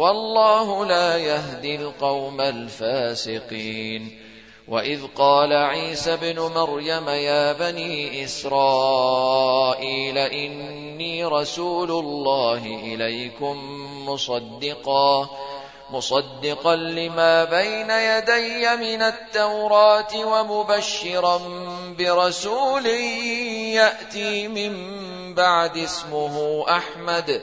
والله لا يهدي القوم الفاسقين. وإذ قال عيسى ابن مريم يا بني إسرائيل إني رسول الله إليكم مصدقا مصدقا لما بين يدي من التوراة ومبشرا برسول يأتي من بعد اسمه أحمد.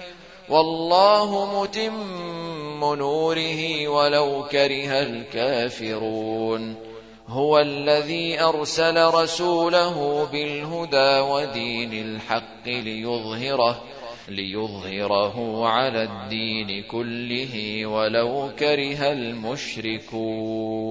والله متم نوره ولو كره الكافرون. هو الذي أرسل رسوله بالهدى ودين الحق ليظهره ليظهره على الدين كله ولو كره المشركون.